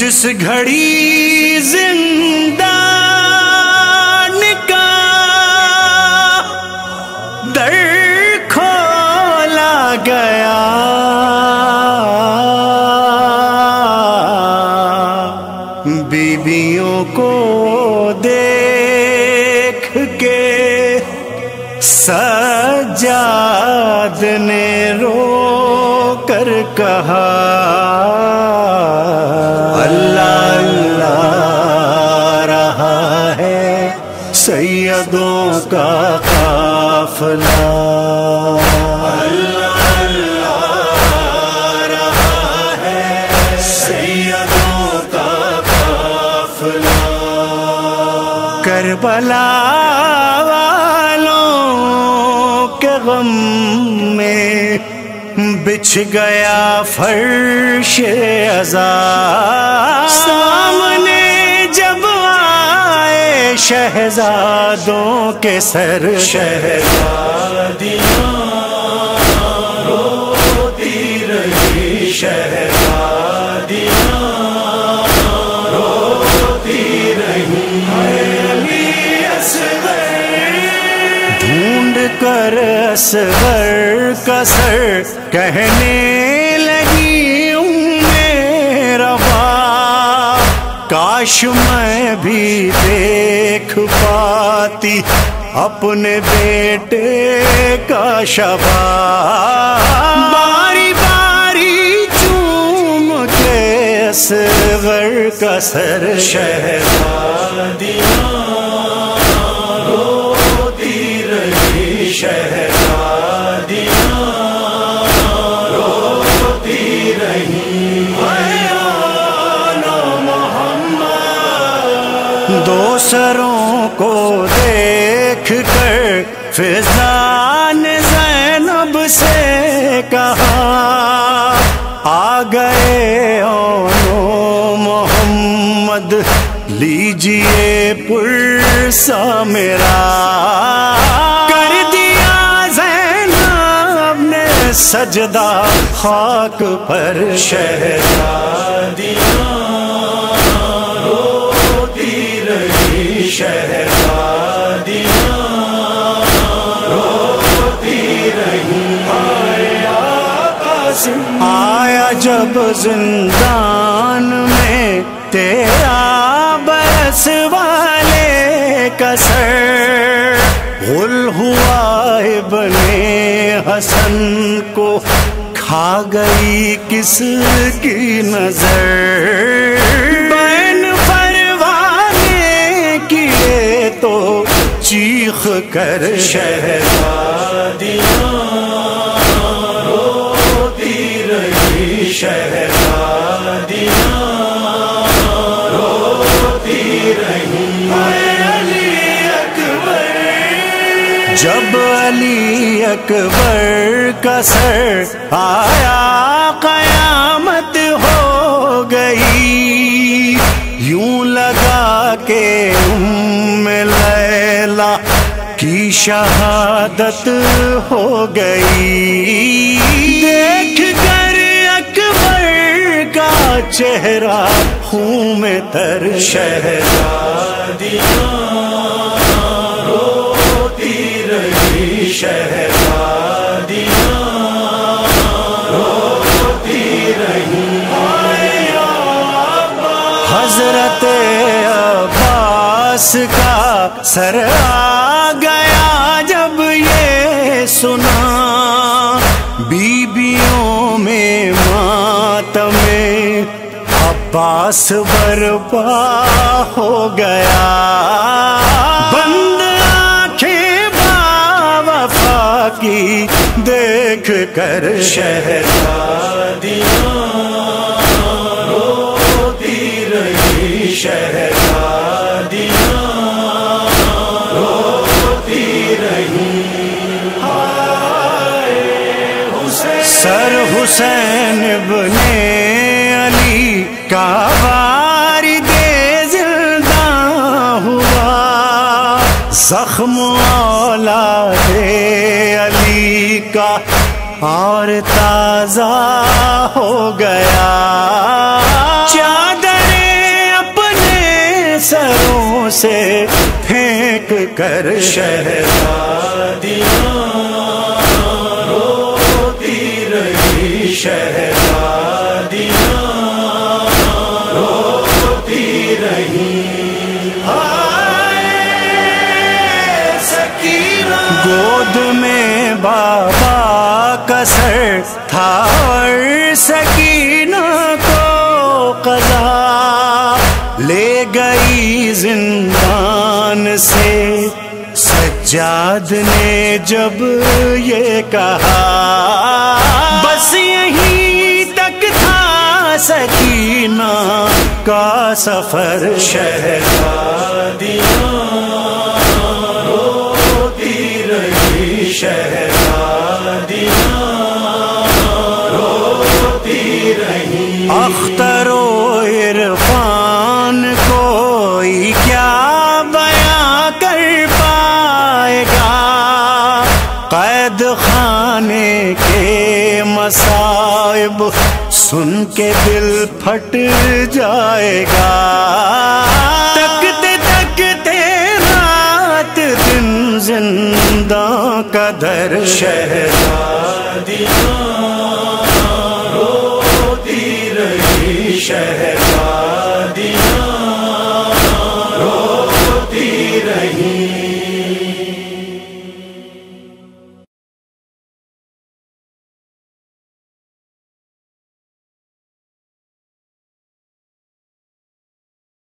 جس گھڑی زندہ کا در کھولا گیا بیویوں کو دیکھ کے سجاد نے رو کر کہا کا قافلہ۔ اللہ اللہ رہا ہے سیدوں کا قافلہ کربلا والوں کے غم میں بچھ گیا فرش ازا سامنے شہزادوں کے سر شہزادیاں روتی رہی شہزادیاں روتی رہی۔ ڈھونڈ کر اصغر کا سر کہنے کاش میں بھی دیکھ پاتی اپنے بیٹے کا شبا باری باری چوم کے اصغر کا سر شہزادیاں۔ روتی رہی شہزادیاں۔ دو سروں کو دیکھ کر فضان زینب سے کہا، آ گئے اونو محمد لیجیے پرسا میرا۔ کر دیا زینب نے سجدہ خاک پر شہزادیاں۔ شہزادیاں روتی رہی آیا جب زندان میں تیرا برس والے کا سر غل ہوا ابن حسن کو، کھا گئی کس کی نظر؟ تو چیخ کر شہزادیاں روتی رہی شہزادیاں روتی رہی جب علی اکبر کا سر آیا قیامت ہو گئی، یوں لگا کے کی شہادت ہو گئی۔ دیکھ کر اکبر کا چہرہ خون میں تر شہزادیاں روتی رہی۔ شہزادیاں روتی رہی۔ حضرت عباس کا سر بیبیوں میں ماتم عباس برپا ہو گیا۔ بند آنکھیں با وفا کی دیکھ کر شہزادیاں حسین ابن علی کا باری دے زندہ ہوا۔ زخم اولاد علی کا اور تازہ ہو گیا۔ چادر سروں سے پھینک کر شہزادیاں شہزادیاں روتی رہی سکینہ گود میں بابا کا سر تھا اور سکینہ کو قضا لے گئی زندان سے۔ سجاد نے جب یہ کہا سفر شہزادیاں روتی رہی شہزادیاں روتی رہی اختر و عرفان کوئی کیا بیاں کر پائے گا؟ قید خانے کے مصائب سن کے دل پھٹ جائے گا۔ تکتے تکتے رات دن زندہ کا در۔ شہزادیاں روتی رہی، شہزادیاں روتی رہی۔